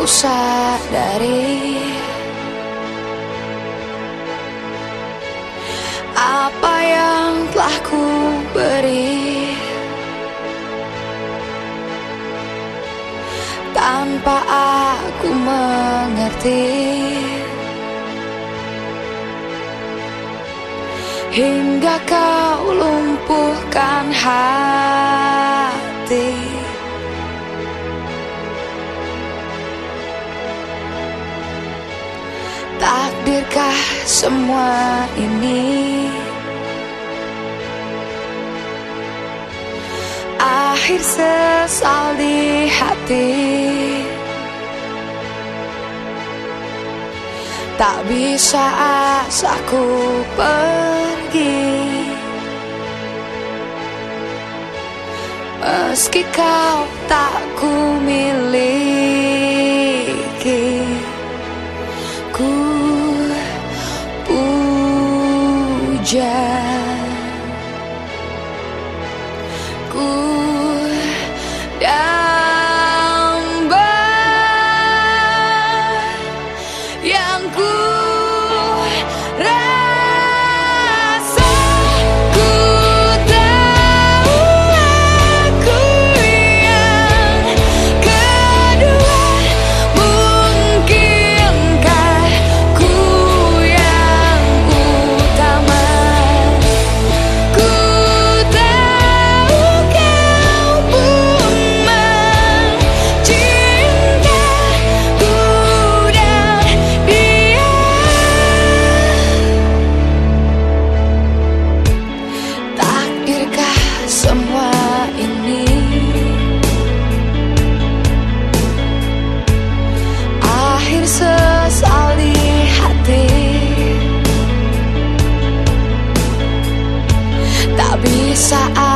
ku sadari. Apa yang telah ku beri? Tanpa aku mengerti. Hingga kau lumpuhkan hati semua ini. Akhir sesal di hati. Tak bisa asaku pergi. Meski kau tak ku miliki Ku just i